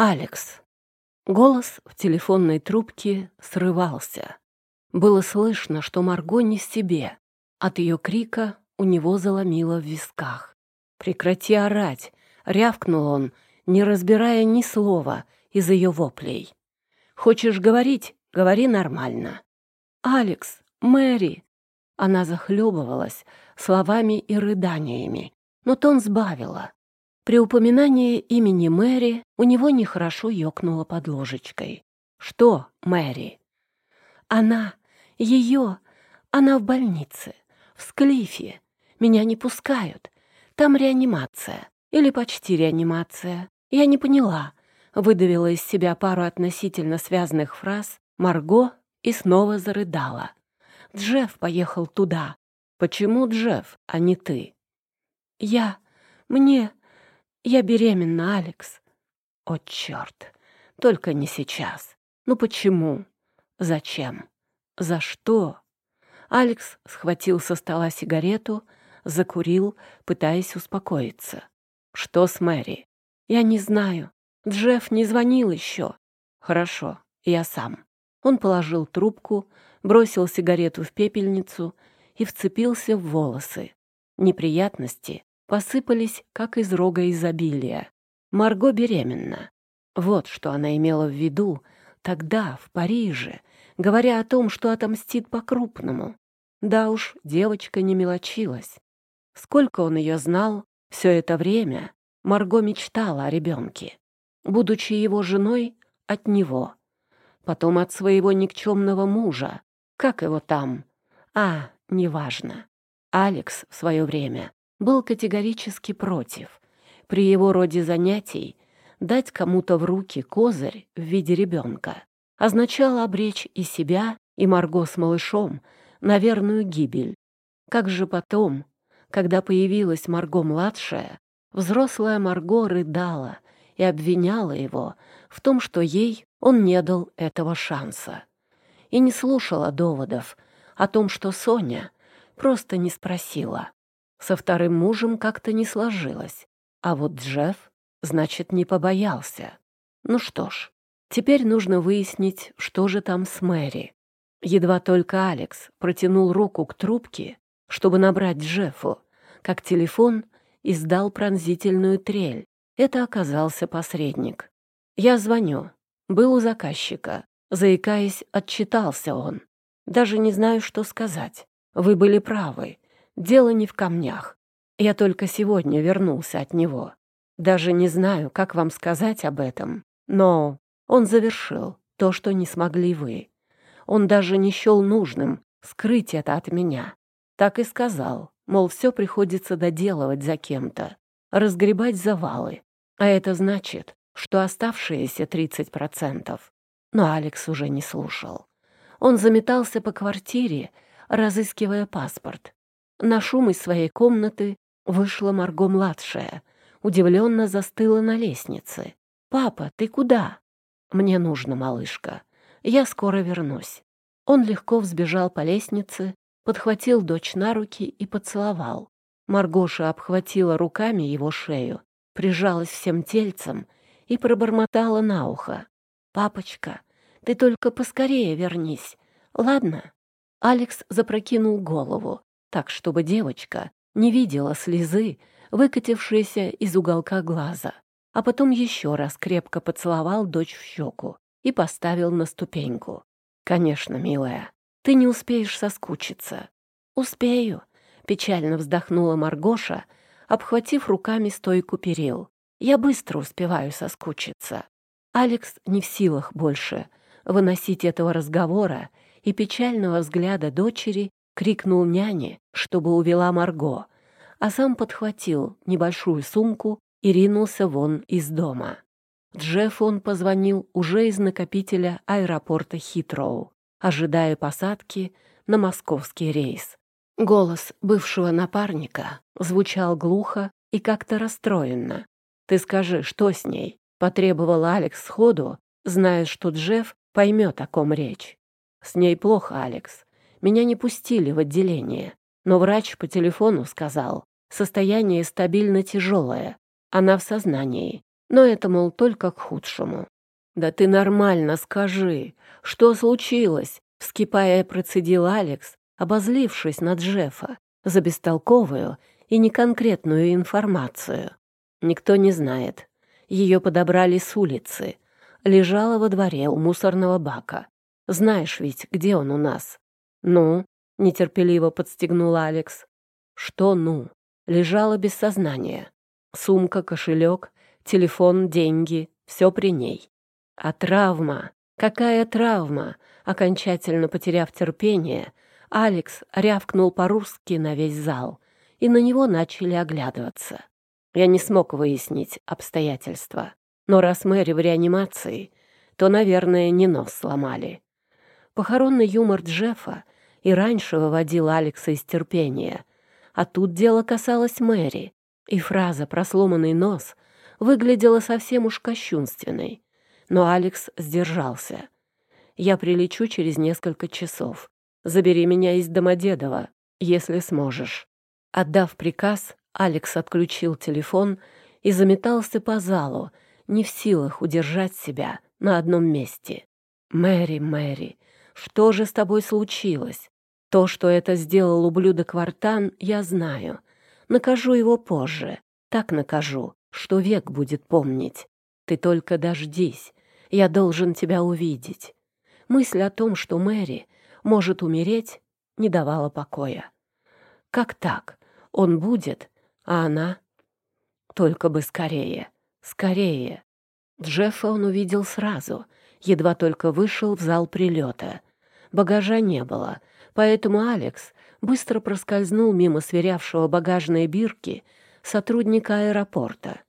Алекс. Голос в телефонной трубке срывался. Было слышно, что Марго не себе. От ее крика у него заломило в висках. «Прекрати орать!» — рявкнул он, не разбирая ни слова из ее воплей. «Хочешь говорить? Говори нормально». «Алекс! Мэри!» Она захлебывалась словами и рыданиями, но тон сбавила. При упоминании имени Мэри у него нехорошо ёкнуло под ложечкой. «Что, Мэри?» «Она, ее, она в больнице, в Склифе. Меня не пускают. Там реанимация. Или почти реанимация. Я не поняла». Выдавила из себя пару относительно связанных фраз Марго и снова зарыдала. «Джефф поехал туда. Почему Джефф, а не ты?» «Я... Мне... Я беременна, Алекс. О, черт! Только не сейчас. Ну почему? Зачем? За что? Алекс схватил со стола сигарету, закурил, пытаясь успокоиться. Что с Мэри? Я не знаю. Джефф не звонил еще. Хорошо, я сам. Он положил трубку, бросил сигарету в пепельницу и вцепился в волосы. Неприятности посыпались, как из рога изобилия. Марго беременна. Вот что она имела в виду тогда, в Париже, говоря о том, что отомстит по-крупному. Да уж, девочка не мелочилась. Сколько он ее знал, все это время Марго мечтала о ребенке. Будучи его женой, от него. Потом от своего никчемного мужа. Как его там? А, неважно. Алекс в свое время был категорически против. При его роде занятий дать кому-то в руки козырь в виде ребенка означало обречь и себя, и Марго с малышом на верную гибель. Как же потом, когда появилась Марго-младшая, взрослая Марго рыдала и обвиняла его в том, что ей он не дал этого шанса. И не слушала доводов о том, что Соня просто не спросила. Со вторым мужем как-то не сложилось. А вот Джефф, значит, не побоялся. Ну что ж, теперь нужно выяснить, что же там с Мэри. Едва только Алекс протянул руку к трубке, чтобы набрать Джеффу, как телефон издал пронзительную трель. Это оказался посредник. «Я звоню. Был у заказчика». Заикаясь, отчитался он. «Даже не знаю, что сказать. Вы были правы. Дело не в камнях. Я только сегодня вернулся от него. Даже не знаю, как вам сказать об этом, но он завершил то, что не смогли вы. Он даже не счел нужным скрыть это от меня. Так и сказал, мол, все приходится доделывать за кем-то, разгребать завалы. А это значит, что оставшиеся 30%. Но Алекс уже не слушал. Он заметался по квартире, разыскивая паспорт. На шум из своей комнаты вышла Марго-младшая, удивленно застыла на лестнице. «Папа, ты куда?» «Мне нужно, малышка. Я скоро вернусь». Он легко взбежал по лестнице, подхватил дочь на руки и поцеловал. Маргоша обхватила руками его шею, прижалась всем тельцем и пробормотала на ухо. «Папочка, ты только поскорее вернись, ладно?» Алекс запрокинул голову, так, чтобы девочка не видела слезы, выкатившиеся из уголка глаза, а потом еще раз крепко поцеловал дочь в щеку и поставил на ступеньку. «Конечно, милая, ты не успеешь соскучиться». «Успею», — печально вздохнула Маргоша, обхватив руками стойку перил. «Я быстро успеваю соскучиться». Алекс не в силах больше выносить этого разговора и печального взгляда дочери крикнул няне, чтобы увела Марго, а сам подхватил небольшую сумку и ринулся вон из дома. Джефф он позвонил уже из накопителя аэропорта Хитроу, ожидая посадки на московский рейс. Голос бывшего напарника звучал глухо и как-то расстроенно. «Ты скажи, что с ней?» — потребовал Алекс сходу, зная, что Джефф поймет, о ком речь. «С ней плохо, Алекс. Меня не пустили в отделение, но врач по телефону сказал, состояние стабильно тяжелое, она в сознании, Но это, мол, только к худшему. «Да ты нормально скажи, что случилось?» Вскипая процедил Алекс, обозлившись на Джеффа за бестолковую и неконкретную информацию. Никто не знает. Ее подобрали с улицы. Лежала во дворе у мусорного бака. Знаешь ведь, где он у нас? Ну, нетерпеливо подстегнул Алекс. Что ну? Лежала без сознания. Сумка, кошелек, телефон, деньги — все при ней. А травма? Какая травма? Окончательно потеряв терпение, Алекс рявкнул по-русски на весь зал, и на него начали оглядываться. Я не смог выяснить обстоятельства. Но раз Мэри в реанимации, то, наверное, не нос сломали. Похоронный юмор Джеффа и раньше выводил Алекса из терпения, а тут дело касалось Мэри, и фраза про сломанный нос выглядела совсем уж кощунственной. Но Алекс сдержался. «Я прилечу через несколько часов. Забери меня из Домодедова, если сможешь». Отдав приказ, Алекс отключил телефон и заметался по залу, не в силах удержать себя на одном месте. «Мэри, Мэри, что же с тобой случилось? То, что это сделал ублюдок Вартан, я знаю. Накажу его позже. Так накажу, что век будет помнить. Ты только дождись. Я должен тебя увидеть». Мысль о том, что Мэри может умереть, не давала покоя. Как так? Он будет, а она... Только бы скорее, скорее. Джеффа он увидел сразу, едва только вышел в зал прилета. Багажа не было, поэтому Алекс быстро проскользнул мимо сверявшего багажные бирки сотрудника аэропорта.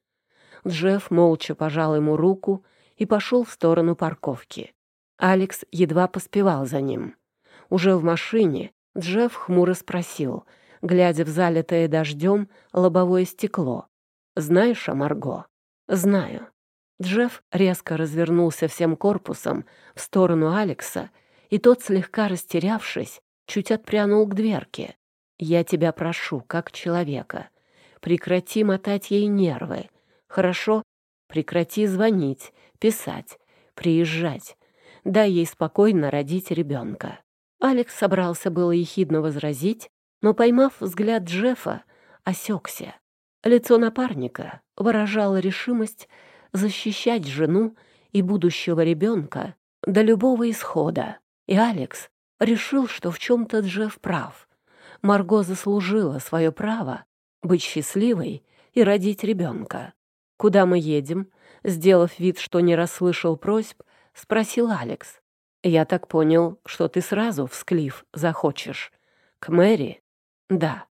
Джефф молча пожал ему руку и пошел в сторону парковки. Алекс едва поспевал за ним. Уже в машине Джефф хмуро спросил — глядя в залитое дождем лобовое стекло. «Знаешь о Марго?» «Знаю». Джефф резко развернулся всем корпусом в сторону Алекса, и тот, слегка растерявшись, чуть отпрянул к дверке. «Я тебя прошу, как человека, прекрати мотать ей нервы. Хорошо? Прекрати звонить, писать, приезжать. Дай ей спокойно родить ребенка». Алекс собрался было ехидно возразить, но, поймав взгляд Джеффа, осекся. Лицо напарника выражало решимость защищать жену и будущего ребенка до любого исхода, и Алекс решил, что в чем-то Джефф прав. Марго заслужила свое право быть счастливой и родить ребенка. «Куда мы едем?» Сделав вид, что не расслышал просьб, спросил Алекс. «Я так понял, что ты сразу в Склиф захочешь. К Мэри?» Да,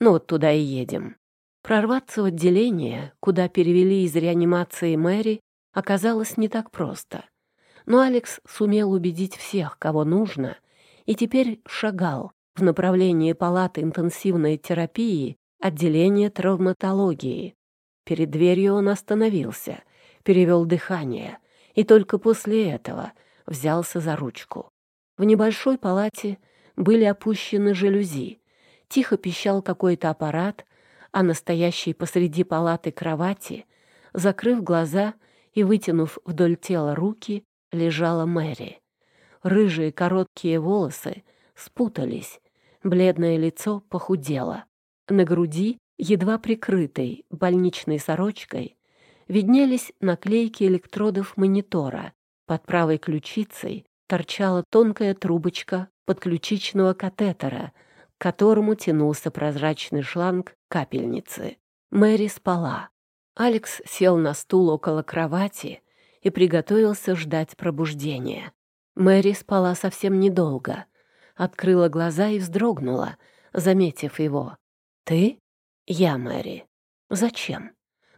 ну вот туда и едем. Прорваться в отделение, куда перевели из реанимации Мэри, оказалось не так просто. Но Алекс сумел убедить всех, кого нужно, и теперь шагал в направлении палаты интенсивной терапии отделения травматологии. Перед дверью он остановился, перевел дыхание и только после этого взялся за ручку. В небольшой палате были опущены жалюзи, Тихо пищал какой-то аппарат, а настоящий посреди палаты кровати, закрыв глаза и вытянув вдоль тела руки, лежала Мэри. Рыжие короткие волосы спутались, бледное лицо похудело. На груди, едва прикрытой больничной сорочкой, виднелись наклейки электродов монитора. Под правой ключицей торчала тонкая трубочка подключичного катетера — к которому тянулся прозрачный шланг капельницы. Мэри спала. Алекс сел на стул около кровати и приготовился ждать пробуждения. Мэри спала совсем недолго. Открыла глаза и вздрогнула, заметив его. «Ты?» «Я, Мэри». «Зачем?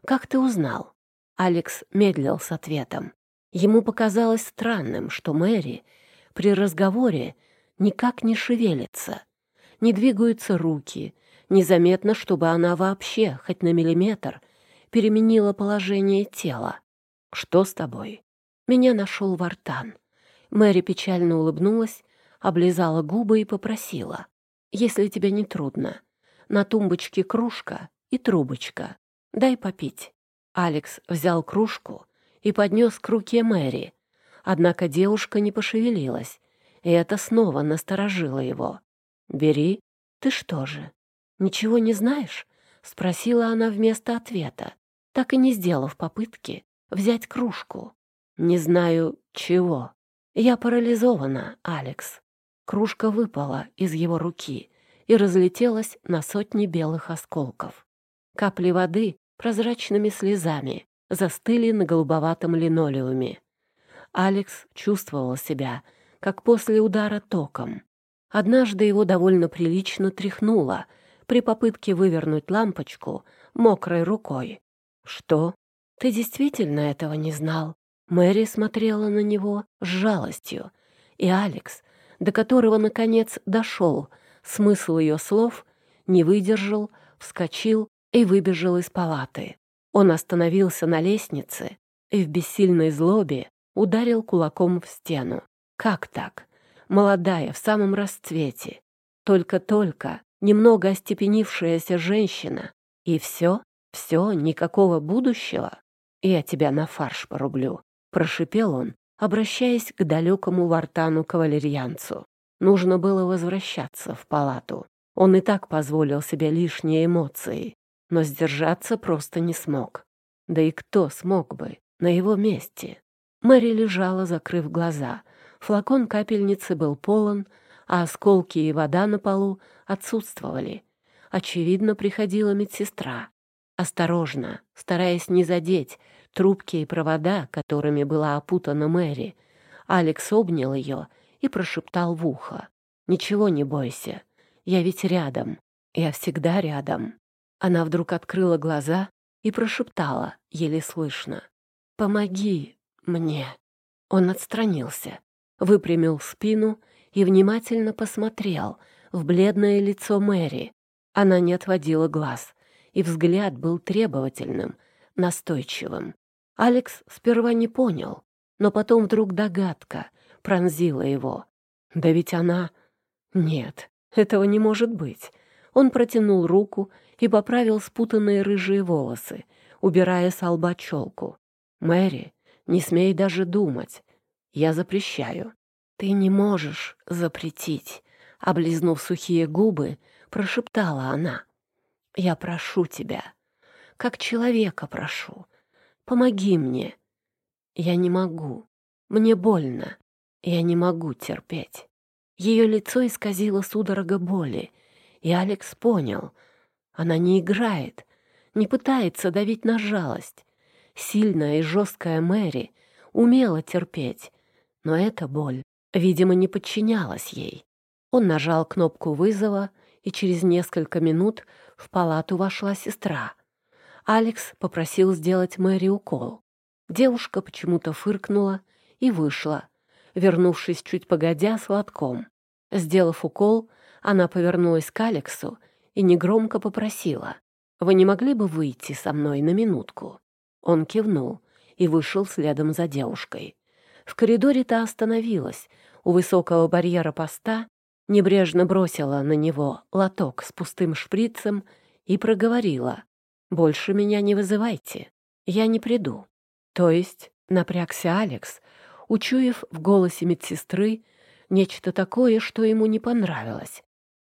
Как ты узнал?» Алекс медлил с ответом. Ему показалось странным, что Мэри при разговоре никак не шевелится не двигаются руки, незаметно, чтобы она вообще, хоть на миллиметр, переменила положение тела. «Что с тобой?» Меня нашел Вартан. Мэри печально улыбнулась, облизала губы и попросила. «Если тебе не трудно, на тумбочке кружка и трубочка. Дай попить». Алекс взял кружку и поднес к руке Мэри. Однако девушка не пошевелилась, и это снова насторожило его. «Бери. Ты что же, ничего не знаешь?» — спросила она вместо ответа, так и не сделав попытки взять кружку. «Не знаю, чего. Я парализована, Алекс». Кружка выпала из его руки и разлетелась на сотни белых осколков. Капли воды прозрачными слезами застыли на голубоватом линолеуме. Алекс чувствовал себя, как после удара током. Однажды его довольно прилично тряхнуло при попытке вывернуть лампочку мокрой рукой. «Что? Ты действительно этого не знал?» Мэри смотрела на него с жалостью, и Алекс, до которого, наконец, дошел смысл ее слов, не выдержал, вскочил и выбежал из палаты. Он остановился на лестнице и в бессильной злобе ударил кулаком в стену. Как так? Молодая, в самом расцвете. Только-только немного остепенившаяся женщина. И все, все, никакого будущего. Я тебя на фарш порублю, прошипел он, обращаясь к далекому вартану кавалерьянцу. Нужно было возвращаться в палату. Он и так позволил себе лишние эмоции но сдержаться просто не смог. Да и кто смог бы на его месте? Мэри лежала, закрыв глаза. Флакон капельницы был полон, а осколки и вода на полу отсутствовали. Очевидно, приходила медсестра. Осторожно, стараясь не задеть трубки и провода, которыми была опутана Мэри, Алекс обнял ее и прошептал в ухо. «Ничего не бойся, я ведь рядом, я всегда рядом». Она вдруг открыла глаза и прошептала, еле слышно. «Помоги мне!» Он отстранился, выпрямил спину и внимательно посмотрел в бледное лицо Мэри. Она не отводила глаз, и взгляд был требовательным, настойчивым. Алекс сперва не понял, но потом вдруг догадка пронзила его. Да ведь она... Нет, этого не может быть. Он протянул руку и поправил спутанные рыжие волосы, убирая с лба челку. «Мэри, не смей даже думать. Я запрещаю». «Ты не можешь запретить», — облизнув сухие губы, прошептала она. «Я прошу тебя, как человека прошу, помоги мне. Я не могу, мне больно, я не могу терпеть». Ее лицо исказило судорога боли, и Алекс понял — она не играет, не пытается давить на жалость. Сильная и жесткая Мэри умела терпеть, но эта боль, видимо, не подчинялась ей. Он нажал кнопку вызова, и через несколько минут в палату вошла сестра. Алекс попросил сделать Мэри укол. Девушка почему-то фыркнула и вышла, вернувшись чуть погодя с лотком. Сделав укол, она повернулась к Алексу и негромко попросила. «Вы не могли бы выйти со мной на минутку?» Он кивнул и вышел следом за девушкой. В коридоре та остановилась у высокого барьера поста, небрежно бросила на него лоток с пустым шприцем и проговорила. «Больше меня не вызывайте, я не приду». То есть напрягся Алекс, учуяв в голосе медсестры нечто такое, что ему не понравилось.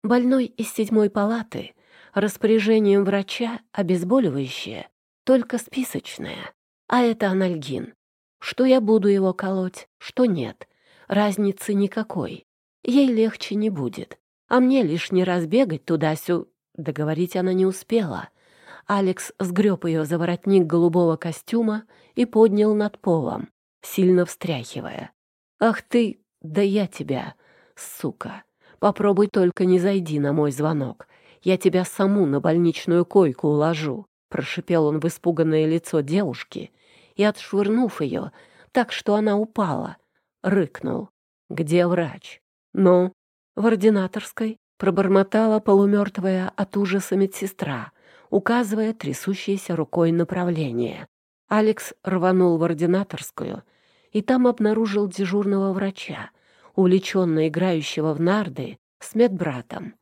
Больной из седьмой палаты распоряжением врача обезболивающее, только списочное, а это анальгин. Что я буду его колоть, что нет, разницы никакой. Ей легче не будет, а мне лишь не разбегать туда-сю... Договорить она не успела. Алекс сгреб ее за воротник голубого костюма и поднял над полом, сильно встряхивая. «Ах ты, да я тебя, сука!» Попробуй только не зайди на мой звонок. Я тебя саму на больничную койку уложу», — прошипел он в испуганное лицо девушки и, отшвырнув ее, так что она упала, рыкнул. «Где врач?» «Ну?» «В ординаторской», — пробормотала полумертвая от ужаса медсестра, указывая трясущейся рукой направление. Алекс рванул в ординаторскую и там обнаружил дежурного врача, увлеченно играющего в нарды с медбратом.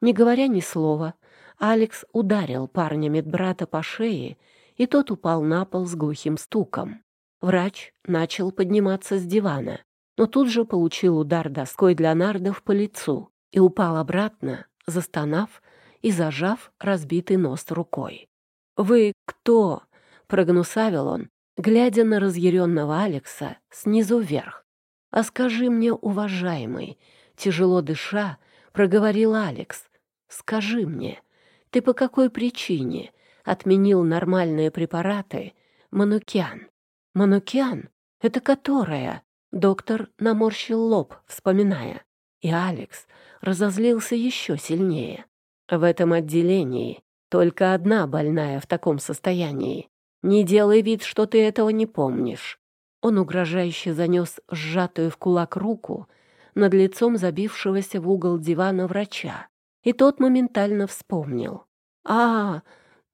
Не говоря ни слова, Алекс ударил парня медбрата по шее и тот упал на пол с глухим стуком. Врач начал подниматься с дивана, но тут же получил удар доской для нардов по лицу и упал обратно, застонав и зажав разбитый нос рукой. «Вы кто?» — прогнусавил он, глядя на разъяренного Алекса снизу вверх. «А скажи мне, уважаемый», — тяжело дыша, проговорил Алекс, — «скажи мне, ты по какой причине отменил нормальные препараты Манукян?» «Манукян? Это которая?» Доктор наморщил лоб, вспоминая. И Алекс разозлился еще сильнее. В этом отделении только одна больная в таком состоянии. Не делай вид, что ты этого не помнишь. Он угрожающе занес сжатую в кулак руку над лицом забившегося в угол дивана врача. И тот моментально вспомнил. «А,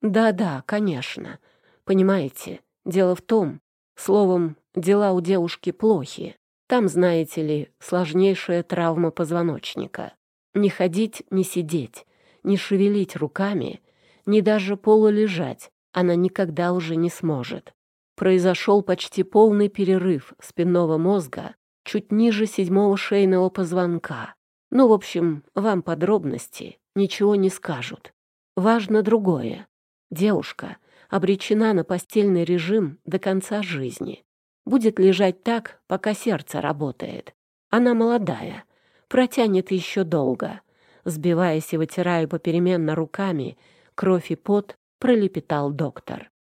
да-да, конечно. Понимаете, дело в том, Словом, дела у девушки плохи. Там, знаете ли, сложнейшая травма позвоночника. Не ходить, не сидеть, не шевелить руками, не даже полулежать она никогда уже не сможет. Произошел почти полный перерыв спинного мозга чуть ниже седьмого шейного позвонка. Ну, в общем, вам подробности ничего не скажут. Важно другое. Девушка — обречена на постельный режим до конца жизни. Будет лежать так, пока сердце работает. Она молодая, протянет еще долго. Сбиваясь и вытирая попеременно руками, кровь и пот, пролепетал доктор.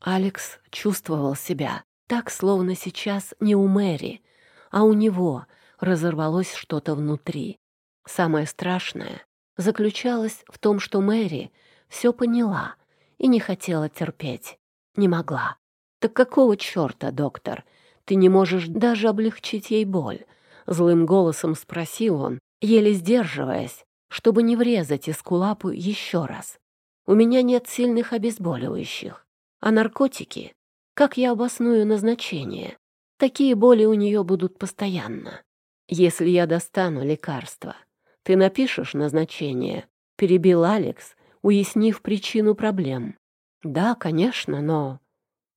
Алекс чувствовал себя так, словно сейчас не у Мэри, а у него разорвалось что-то внутри. Самое страшное заключалось в том, что Мэри все поняла и не хотела терпеть. Не могла. «Так какого черта, доктор? Ты не можешь даже облегчить ей боль?» Злым голосом спросил он, еле сдерживаясь, чтобы не врезать Эскулапу еще раз. «У меня нет сильных обезболивающих. А наркотики? Как я обосную назначение? Такие боли у нее будут постоянно. Если я достану лекарства, ты напишешь назначение?» Перебил Алекс, уяснив причину проблем. «Да, конечно, но...»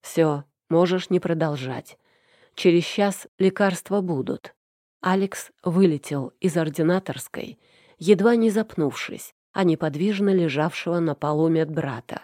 «Все, можешь не продолжать. Через час лекарства будут». Алекс вылетел из ординаторской, едва не запнувшись, а неподвижно лежавшего на полу медбрата.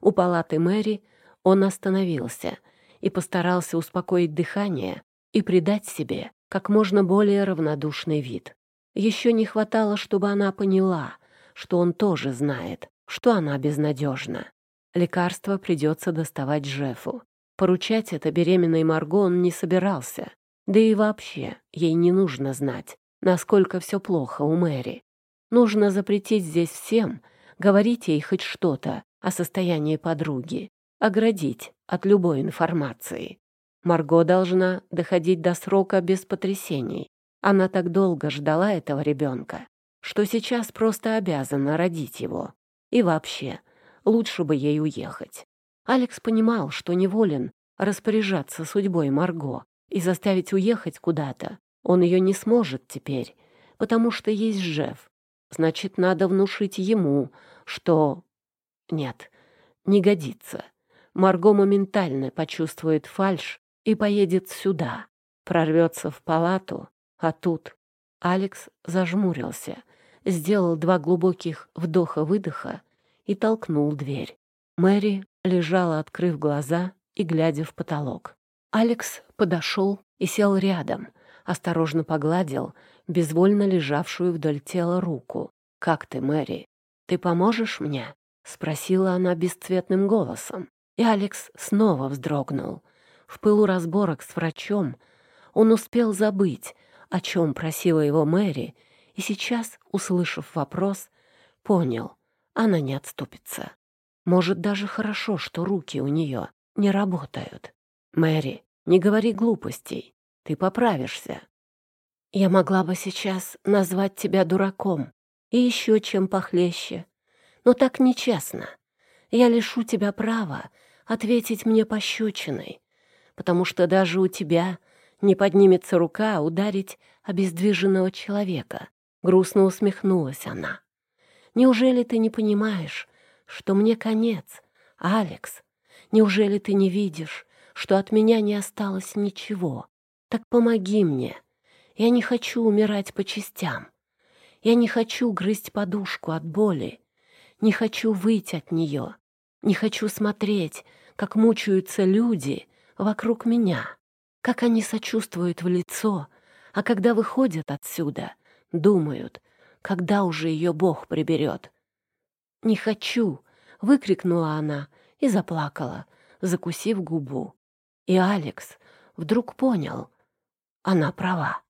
У палаты Мэри он остановился и постарался успокоить дыхание и придать себе как можно более равнодушный вид. Еще не хватало, чтобы она поняла, что он тоже знает, что она безнадежна. Лекарство придется доставать Джеффу. Поручать это беременной Марго он не собирался. Да и вообще, ей не нужно знать, насколько все плохо у Мэри. Нужно запретить здесь всем говорить ей хоть что-то о состоянии подруги, оградить от любой информации. Марго должна доходить до срока без потрясений. Она так долго ждала этого ребенка, что сейчас просто обязана родить его. И вообще, лучше бы ей уехать. Алекс понимал, что неволен распоряжаться судьбой Марго и заставить уехать куда-то. Он ее не сможет теперь, потому что есть Жев. Значит, надо внушить ему, что... Нет, не годится. Марго моментально почувствует фальшь и поедет сюда, прорвется в палату, а тут... Алекс зажмурился, сделал два глубоких вдоха-выдоха и толкнул дверь. Мэри лежала, открыв глаза и глядя в потолок. Алекс подошел и сел рядом, осторожно погладил безвольно лежавшую вдоль тела руку. «Как ты, Мэри? Ты поможешь мне?» — спросила она бесцветным голосом. И Алекс снова вздрогнул. В пылу разборок с врачом он успел забыть, о чем просила его Мэри, и сейчас, услышав вопрос, понял, она не отступится. Может, даже хорошо, что руки у нее не работают. Мэри, не говори глупостей, ты поправишься. Я могла бы сейчас назвать тебя дураком и еще чем похлеще, но так нечестно. Я лишу тебя права ответить мне пощечиной, потому что даже у тебя не поднимется рука ударить обездвиженного человека. Грустно усмехнулась она. «Неужели ты не понимаешь, что мне конец, Алекс? Неужели ты не видишь, что от меня не осталось ничего? Так помоги мне. Я не хочу умирать по частям. Я не хочу грызть подушку от боли. Не хочу выйти от нее. Не хочу смотреть, как мучаются люди вокруг меня, как они сочувствуют в лицо, а когда выходят отсюда, думают, когда уже ее Бог приберет. «Не хочу!» — выкрикнула она и заплакала, закусив губу. И Алекс вдруг понял. Она права.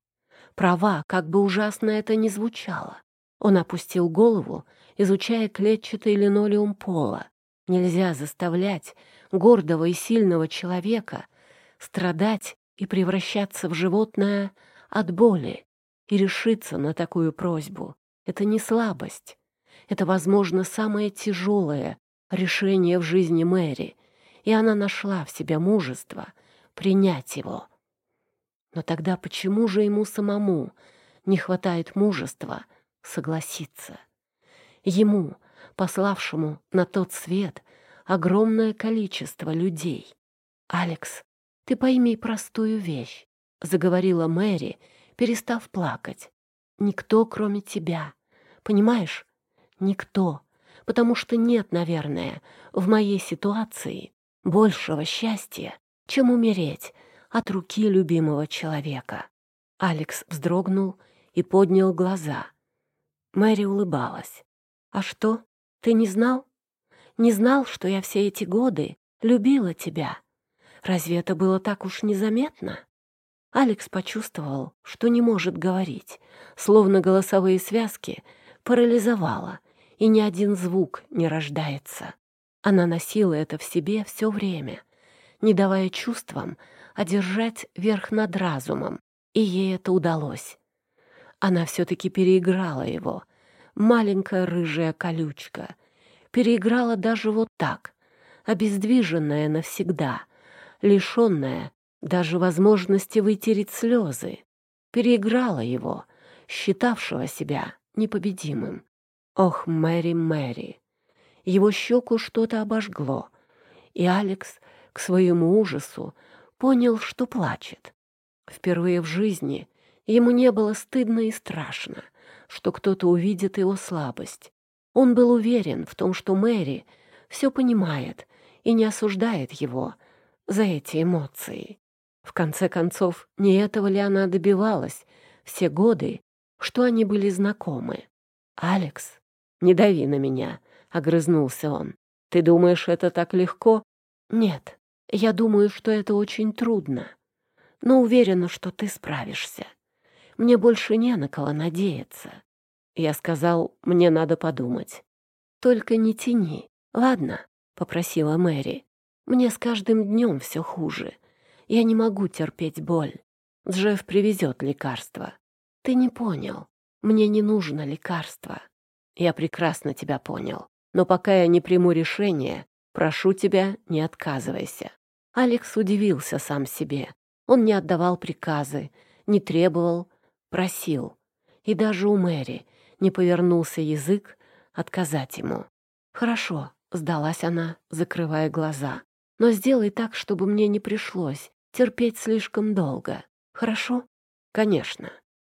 Права, как бы ужасно это ни звучало. Он опустил голову, изучая клетчатый линолеум пола. Нельзя заставлять гордого и сильного человека страдать и превращаться в животное от боли и решиться на такую просьбу. Это не слабость. Это, возможно, самое тяжелое решение в жизни Мэри, и она нашла в себе мужество принять его. Но тогда почему же ему самому не хватает мужества согласиться? Ему, пославшему на тот свет огромное количество людей. «Алекс, ты пойми простую вещь», — заговорила Мэри, перестав плакать. «Никто, кроме тебя. Понимаешь? Никто. Потому что нет, наверное, в моей ситуации большего счастья, чем умереть от руки любимого человека». Алекс вздрогнул и поднял глаза. Мэри улыбалась. «А что, ты не знал? Не знал, что я все эти годы любила тебя? Разве это было так уж незаметно?» Алекс почувствовал, что не может говорить, словно голосовые связки парализовала, и ни один звук не рождается. Она носила это в себе все время, не давая чувствам одержать верх над разумом, и ей это удалось. Она все-таки переиграла его, маленькая рыжая колючка. Переиграла даже вот так, обездвиженная навсегда, лишенная даже возможности вытереть слезы. Переиграла его, считавшего себя непобедимым. Ох, Мэри, Мэри! Его щеку что-то обожгло, и Алекс к своему ужасу понял, что плачет. Впервые в жизни ему не было стыдно и страшно — что кто-то увидит его слабость. Он был уверен в том, что Мэри все понимает и не осуждает его за эти эмоции. В конце концов, не этого ли она добивалась все годы, что они были знакомы? «Алекс, не дави на меня», — огрызнулся он. «Ты думаешь, это так легко?» «Нет, я думаю, что это очень трудно, но уверена, что ты справишься. Мне больше не на кого надеяться. Я сказал, мне надо подумать. Только не тяни, ладно? Попросила Мэри. Мне с каждым днем все хуже. Я не могу терпеть боль. Джефф привезет лекарство. Ты не понял. Мне не нужно лекарство. Я прекрасно тебя понял. Но пока я не приму решение, прошу тебя, не отказывайся. Алекс удивился сам себе. Он не отдавал приказы, не требовал, просил. И даже у Мэри не повернулся язык отказать ему. «Хорошо», — сдалась она, закрывая глаза. «Но сделай так, чтобы мне не пришлось терпеть слишком долго. Хорошо?» «Конечно».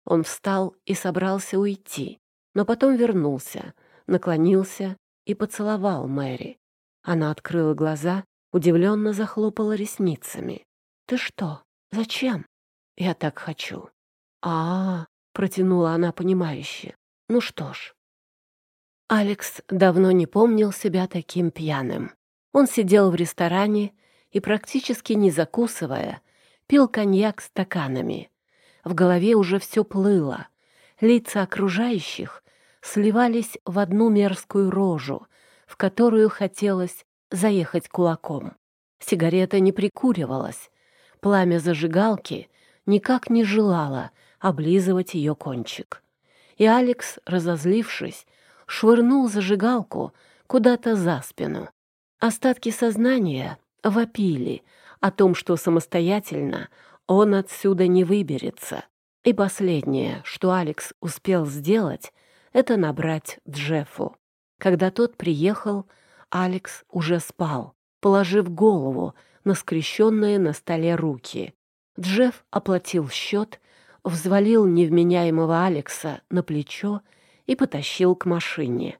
Он встал и собрался уйти, но потом вернулся, наклонился и поцеловал Мэри. Она открыла глаза, удивленно захлопала ресницами. «Ты что? Зачем?» «Я так хочу а, -а, -а протянула она понимающе. «Ну что ж». Алекс давно не помнил себя таким пьяным. Он сидел в ресторане и, практически не закусывая, пил коньяк стаканами. В голове уже все плыло. Лица окружающих сливались в одну мерзкую рожу, в которую хотелось заехать кулаком. Сигарета не прикуривалась. Пламя зажигалки никак не желало облизывать ее кончик. И Алекс, разозлившись, швырнул зажигалку куда-то за спину. Остатки сознания вопили о том, что самостоятельно он отсюда не выберется. И последнее, что Алекс успел сделать, это набрать Джеффу. Когда тот приехал, Алекс уже спал. положив голову на скрещенные на столе руки. Джефф оплатил счет, взвалил невменяемого Алекса на плечо и потащил к машине.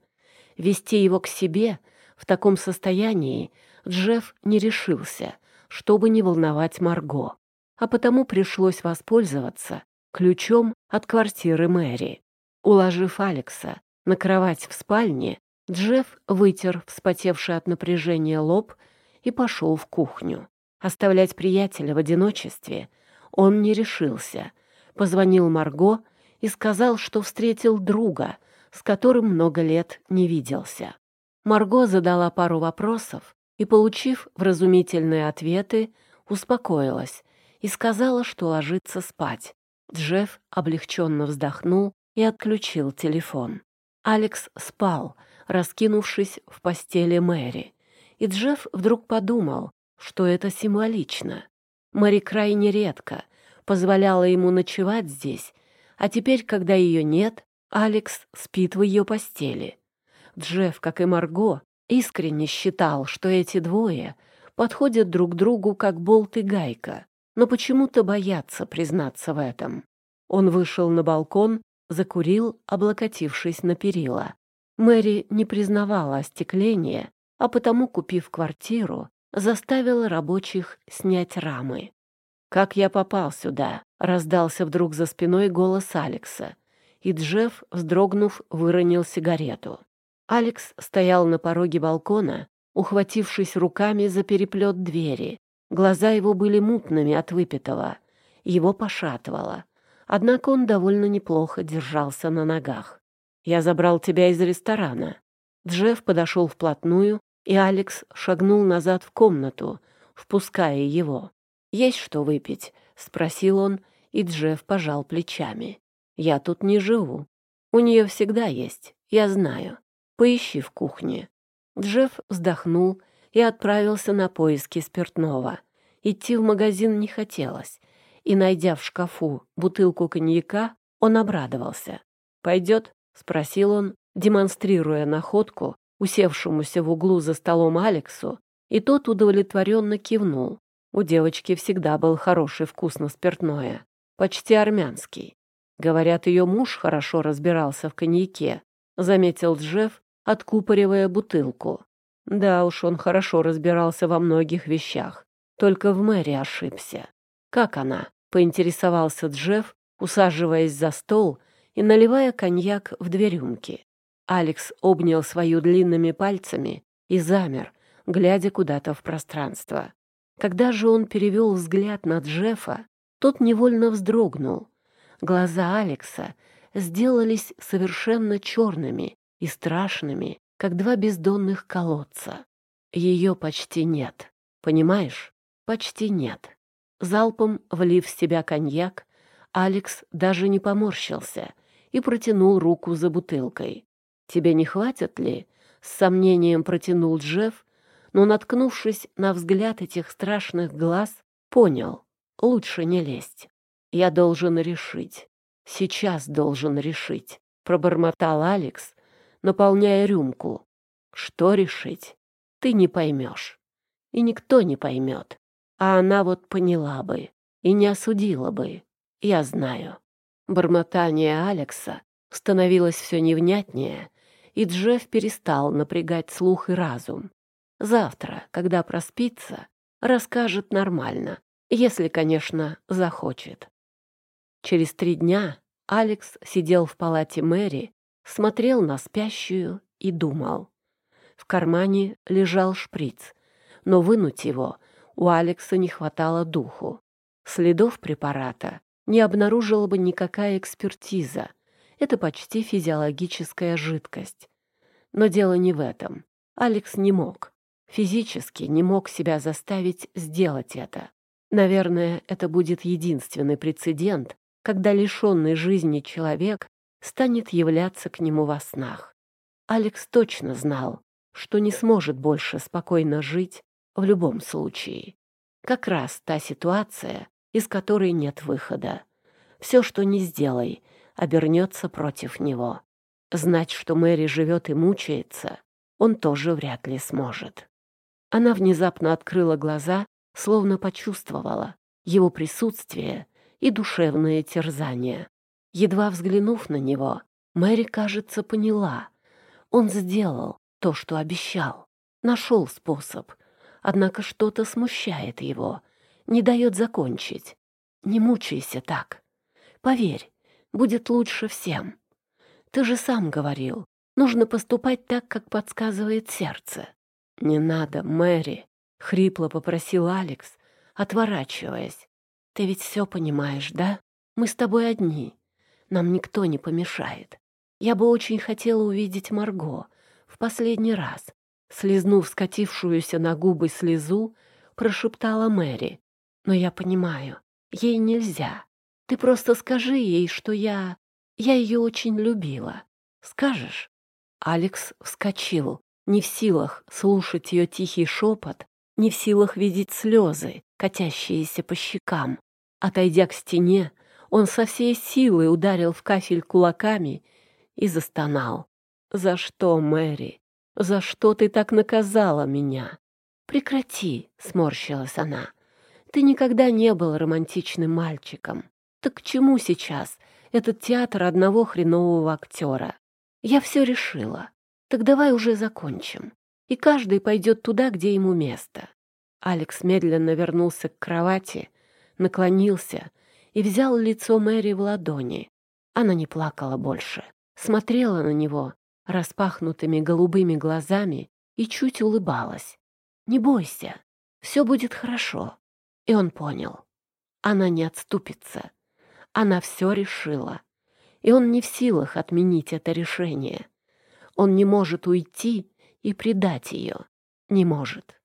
Вести его к себе в таком состоянии Джефф не решился, чтобы не волновать Марго, а потому пришлось воспользоваться ключом от квартиры Мэри. Уложив Алекса на кровать в спальне, Джефф вытер вспотевший от напряжения лоб и пошел в кухню. Оставлять приятеля в одиночестве он не решился. Позвонил Марго и сказал, что встретил друга, с которым много лет не виделся. Марго задала пару вопросов и, получив вразумительные ответы, успокоилась и сказала, что ложится спать. Джефф облегченно вздохнул и отключил телефон. Алекс спал, раскинувшись в постели Мэри, и Джефф вдруг подумал, что это символично. Мэри крайне редко позволяла ему ночевать здесь, а теперь, когда ее нет, Алекс спит в ее постели. Джефф, как и Марго, искренне считал, что эти двое подходят друг другу как болт и гайка, но почему-то боятся признаться в этом. Он вышел на балкон, закурил, облокотившись на перила. Мэри не признавала остекление, а потому, купив квартиру, заставила рабочих снять рамы. «Как я попал сюда?» — раздался вдруг за спиной голос Алекса, и Джефф, вздрогнув, выронил сигарету. Алекс стоял на пороге балкона, ухватившись руками за переплет двери. Глаза его были мутными от выпитого. Его пошатывало. Однако он довольно неплохо держался на ногах. «Я забрал тебя из ресторана». Джефф подошел вплотную, и Алекс шагнул назад в комнату, впуская его. «Есть что выпить?» — спросил он, и Джефф пожал плечами. «Я тут не живу. У нее всегда есть, я знаю. Поищи в кухне». Джефф вздохнул и отправился на поиски спиртного. Идти в магазин не хотелось, и, найдя в шкафу бутылку коньяка, он обрадовался. «Пойдет?» — спросил он, демонстрируя находку усевшемуся в углу за столом Алексу, и тот удовлетворенно кивнул. У девочки всегда был хороший вкус на спиртное, почти армянский. Говорят, ее муж хорошо разбирался в коньяке, заметил Джефф, откупоривая бутылку. Да уж, он хорошо разбирался во многих вещах, только в Мэри ошибся. «Как она?» — поинтересовался Джефф, усаживаясь за стол и наливая коньяк в две рюмки. Алекс обнял свою длинными пальцами и замер, глядя куда-то в пространство. Когда же он перевел взгляд на Джеффа, тот невольно вздрогнул. Глаза Алекса сделались совершенно черными и страшными, как два бездонных колодца. Ее почти нет, понимаешь? Почти нет. Залпом влив в себя коньяк, Алекс даже не поморщился и протянул руку за бутылкой. «Тебе не хватит ли?» — с сомнением протянул Джефф, но, наткнувшись на взгляд этих страшных глаз, понял — лучше не лезть. «Я должен решить. Сейчас должен решить», — пробормотал Алекс, наполняя рюмку. «Что решить? Ты не поймешь. И никто не поймет. А она вот поняла бы и не осудила бы. Я знаю». Бормотание Алекса становилось все невнятнее, и Джефф перестал напрягать слух и разум. Завтра, когда проспится, расскажет нормально, если, конечно, захочет. Через три дня Алекс сидел в палате Мэри, смотрел на спящую и думал. В кармане лежал шприц, но вынуть его у Алекса не хватало духу. Следов препарата не обнаружила бы никакая экспертиза. Это почти физиологическая жидкость. Но дело не в этом. Алекс не мог физически не мог себя заставить сделать это. Наверное, это будет единственный прецедент, когда лишенный жизни человек станет являться к нему во снах. Алекс точно знал, что не сможет больше спокойно жить в любом случае. Как раз та ситуация, из которой нет выхода. Все, что не сделай, обернется против него. Знать, что Мэри живет и мучается, он тоже вряд ли сможет. Она внезапно открыла глаза, словно почувствовала его присутствие и душевное терзание. Едва взглянув на него, Мэри, кажется, поняла. Он сделал то, что обещал. Нашел способ. Однако что-то смущает его, не дает закончить. Не мучайся так. Поверь, будет лучше всем. Ты же сам говорил, нужно поступать так, как подсказывает сердце. Не надо, Мэри, — хрипло попросил Алекс, отворачиваясь. Ты ведь все понимаешь, да? Мы с тобой одни. Нам никто не помешает. Я бы очень хотела увидеть Марго в последний раз. Слизнув скатившуюся на губы слезу, прошептала Мэри. Но я понимаю, ей нельзя. Ты просто скажи ей, что я... Я ее очень любила. Скажешь?» Алекс вскочил, не в силах слушать ее тихий шепот, не в силах видеть слезы, катящиеся по щекам. Отойдя к стене, он со всей силы ударил в кафель кулаками и застонал. «За что, Мэри? За что ты так наказала меня?» «Прекрати», — сморщилась она. «Ты никогда не был романтичным мальчиком. Так к чему сейчас этот театр одного хренового актера? Я все решила. Так давай уже закончим. И каждый пойдет туда, где ему место». Алекс медленно вернулся к кровати, наклонился и взял лицо Мэри в ладони. Она не плакала больше смотрела на него распахнутыми голубыми глазами и чуть улыбалась. «Не бойся, все будет хорошо». И он понял. Она не отступится. Она все решила. И он не в силах отменить это решение. Он не может уйти и предать ее. Не может.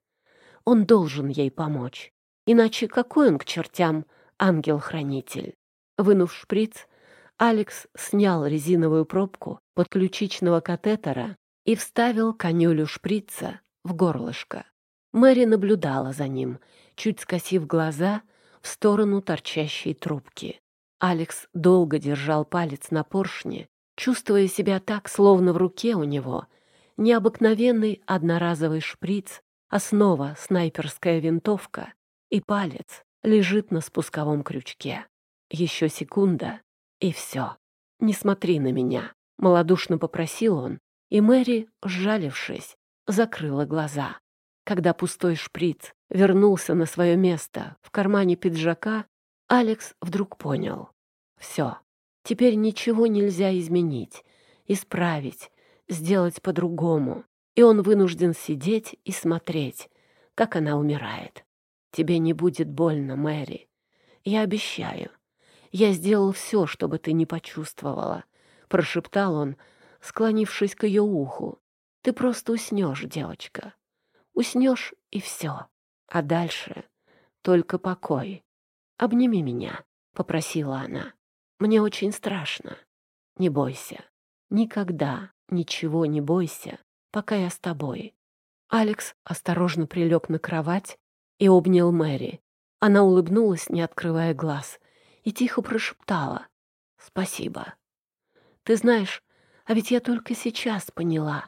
Он должен ей помочь. Иначе какой он к чертям ангел-хранитель? Вынув шприц, Алекс снял резиновую пробку подключичного катетера и вставил конюлю шприца в горлышко. Мэри наблюдала за ним, чуть скосив глаза в сторону торчащей трубки. Алекс долго держал палец на поршне, чувствуя себя так, словно в руке у него необыкновенный одноразовый шприц, основа снайперская винтовка, и палец лежит на спусковом крючке. Еще секунда, и все. Не смотри на меня, малодушно попросил он, и Мэри, сжалившись, закрыла глаза. Когда пустой шприц вернулся на свое место в кармане пиджака, Алекс вдруг понял. Все, теперь ничего нельзя изменить, исправить, сделать по-другому, и он вынужден сидеть и смотреть, как она умирает. Тебе не будет больно, Мэри. Я обещаю. Я сделал все, чтобы ты не почувствовала», — прошептал он, склонившись к ее уху. «Ты просто уснешь, девочка. Уснешь, и все. А дальше только покой. Обними меня», — попросила она. «Мне очень страшно. Не бойся. Никогда ничего не бойся, пока я с тобой». Алекс осторожно прилег на кровать и обнял Мэри. Она улыбнулась, не открывая глаз, и тихо прошептала «Спасибо». «Ты знаешь, а ведь я только сейчас поняла,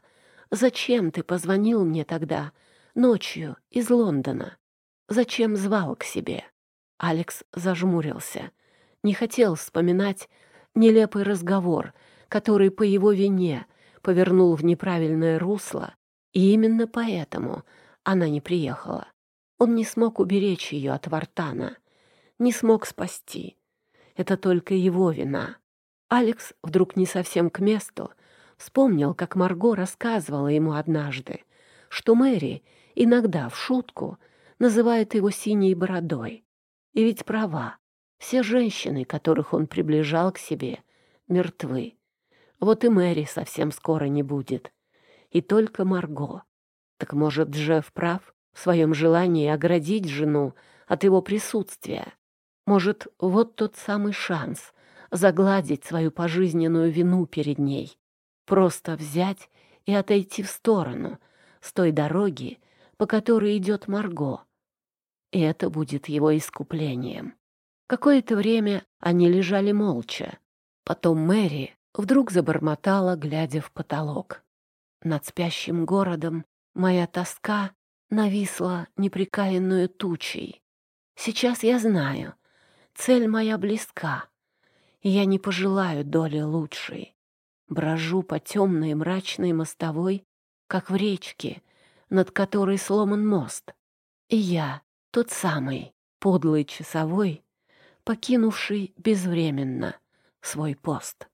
зачем ты позвонил мне тогда, ночью, из Лондона. Зачем звал к себе?» Алекс зажмурился. Не хотел вспоминать нелепый разговор, который по его вине повернул в неправильное русло, и именно поэтому она не приехала. Он не смог уберечь ее от Вартана, не смог спасти. Это только его вина. Алекс вдруг не совсем к месту вспомнил, как Марго рассказывала ему однажды, что Мэри иногда в шутку называет его синей бородой. И ведь права. Все женщины, которых он приближал к себе, мертвы. Вот и Мэри совсем скоро не будет. И только Марго. Так может, Джефф прав в своем желании оградить жену от его присутствия? Может, вот тот самый шанс загладить свою пожизненную вину перед ней. Просто взять и отойти в сторону с той дороги, по которой идет Марго. И это будет его искуплением. Какое-то время они лежали молча. Потом Мэри вдруг забормотала, глядя в потолок. Над спящим городом моя тоска нависла неприкаянную тучей. Сейчас я знаю, цель моя близка, и я не пожелаю доли лучшей. Брожу по темной мрачной мостовой, как в речке, над которой сломан мост. И я, тот самый подлый часовой, покинувший безвременно свой пост.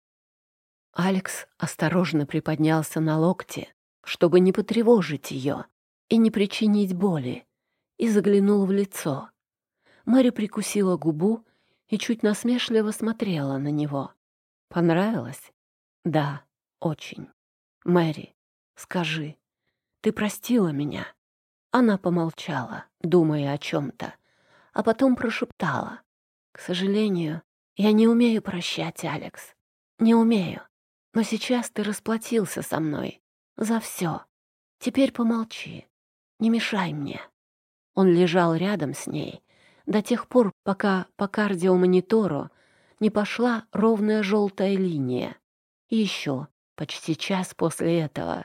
Алекс осторожно приподнялся на локте, чтобы не потревожить ее и не причинить боли, и заглянул в лицо. Мэри прикусила губу и чуть насмешливо смотрела на него. «Понравилось?» «Да, очень. Мэри, скажи, ты простила меня?» Она помолчала, думая о чем-то, а потом прошептала. «К сожалению, я не умею прощать, Алекс. Не умею. Но сейчас ты расплатился со мной. За все. Теперь помолчи. Не мешай мне». Он лежал рядом с ней до тех пор, пока по кардиомонитору не пошла ровная желтая линия. И еще почти час после этого,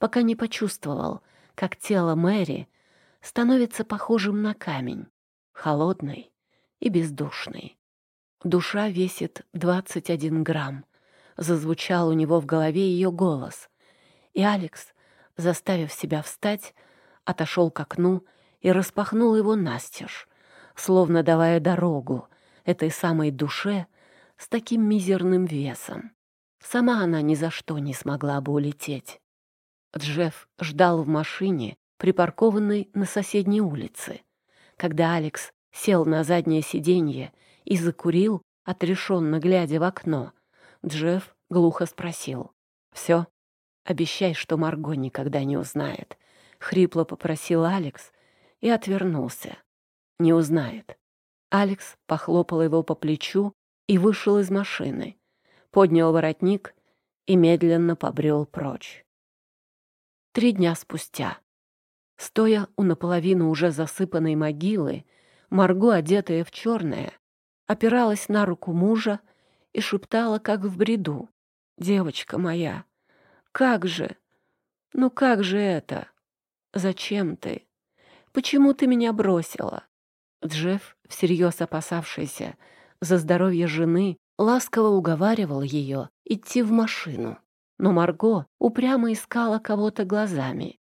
пока не почувствовал, как тело Мэри становится похожим на камень, холодный и бездушный. Душа весит 21 грамм. Зазвучал у него в голове ее голос. И Алекс, заставив себя встать, отошел к окну и распахнул его настежь, словно давая дорогу этой самой душе с таким мизерным весом. Сама она ни за что не смогла бы улететь. Джефф ждал в машине, припаркованной на соседней улице. Когда Алекс сел на заднее сиденье и закурил, отрешенно глядя в окно, Джефф глухо спросил. «Все? Обещай, что Марго никогда не узнает». Хрипло попросил Алекс и отвернулся. «Не узнает». Алекс похлопал его по плечу и вышел из машины, поднял воротник и медленно побрел прочь. Три дня спустя, стоя у наполовину уже засыпанной могилы, Марго, одетая в черное, опиралась на руку мужа и шептала, как в бреду. «Девочка моя, как же? Ну как же это? Зачем ты? Почему ты меня бросила?» Джефф, всерьез опасавшийся за здоровье жены, ласково уговаривал ее идти в машину. Но Марго упрямо искала кого-то глазами.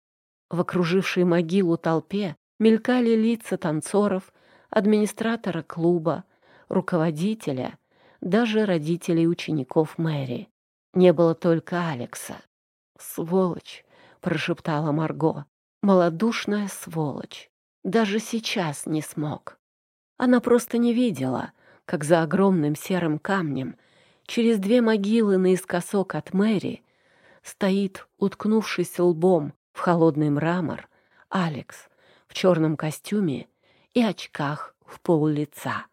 В окружившей могилу толпе мелькали лица танцоров, администратора клуба, руководителя, даже родителей учеников Мэри. Не было только Алекса. «Сволочь!» — прошептала Марго. «Малодушная сволочь! Даже сейчас не смог!» Она просто не видела, как за огромным серым камнем через две могилы наискосок от Мэри стоит, уткнувшись лбом в холодный мрамор, Алекс в черном костюме и очках в пол лица.